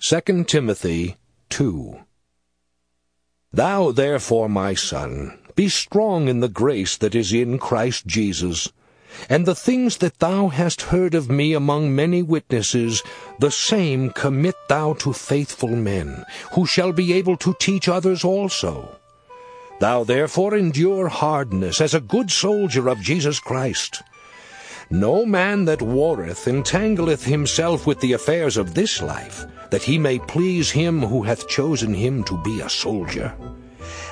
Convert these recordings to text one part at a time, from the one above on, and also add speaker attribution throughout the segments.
Speaker 1: 2 Timothy 2 Thou therefore, my son, be strong in the grace that is in Christ Jesus. And the things that thou hast heard of me among many witnesses, the same commit thou to faithful men, who shall be able to teach others also. Thou therefore endure hardness as a good soldier of Jesus Christ. No man that warreth entangleth himself with the affairs of this life, that he may please him who hath chosen him to be a soldier.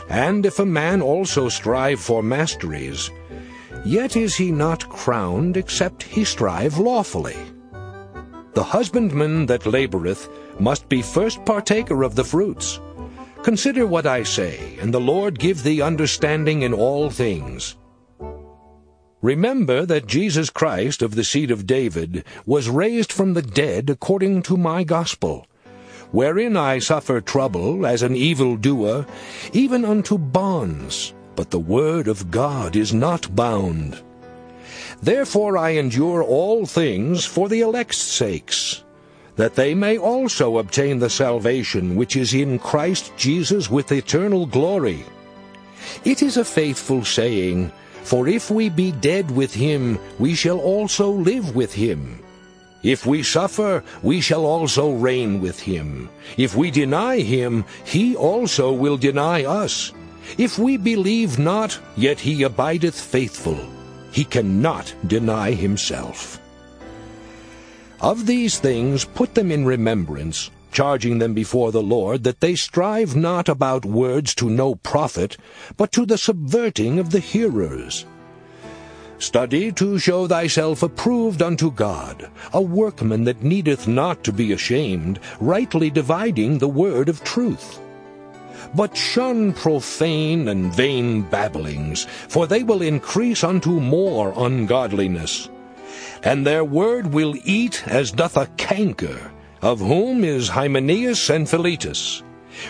Speaker 1: And if a man also strive for masteries, yet is he not crowned except he strive lawfully. The husbandman that laboureth must be first partaker of the fruits. Consider what I say, and the Lord give thee understanding in all things. Remember that Jesus Christ of the seed of David was raised from the dead according to my gospel, wherein I suffer trouble as an evildoer, even unto bonds, but the word of God is not bound. Therefore I endure all things for the elect's sakes, that they may also obtain the salvation which is in Christ Jesus with eternal glory. It is a faithful saying, for if we be dead with him, we shall also live with him. If we suffer, we shall also reign with him. If we deny him, he also will deny us. If we believe not, yet he abideth faithful. He cannot deny himself. Of these things put them in remembrance, charging them before the Lord that they strive not about words to no profit, but to the subverting of the hearers. Study to show thyself approved unto God, a workman that needeth not to be ashamed, rightly dividing the word of truth. But shun profane and vain babblings, for they will increase unto more ungodliness. And their word will eat as doth a canker, of whom is Hymenaeus and Philetus,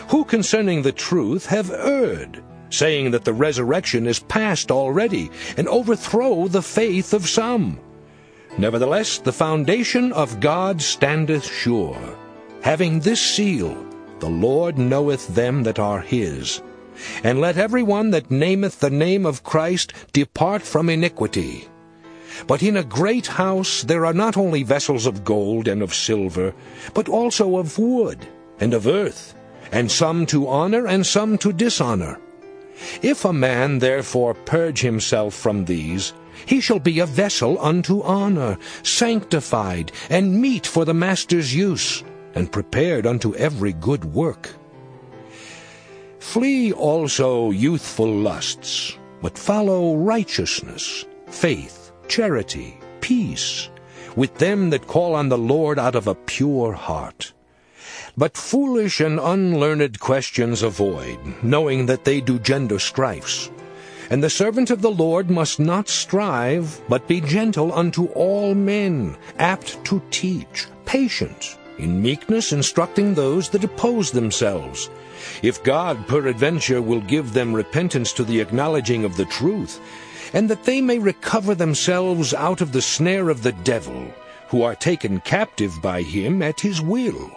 Speaker 1: who concerning the truth have erred, saying that the resurrection is past already, and overthrow the faith of some. Nevertheless, the foundation of God standeth sure, having this seal, The Lord knoweth them that are his. And let every one that nameth the name of Christ depart from iniquity. But in a great house there are not only vessels of gold and of silver, but also of wood and of earth, and some to honor and some to dishonor. If a man therefore purge himself from these, he shall be a vessel unto honor, sanctified, and meet for the master's use, and prepared unto every good work. Flee also youthful lusts, but follow righteousness, faith, charity, peace, with them that call on the Lord out of a pure heart. But foolish and unlearned questions avoid, knowing that they do gender strifes. And the servant of the Lord must not strive, but be gentle unto all men, apt to teach, patient, in meekness instructing those that oppose themselves. If God peradventure will give them repentance to the acknowledging of the truth, and that they may recover themselves out of the snare of the devil, who are taken captive by him at his will.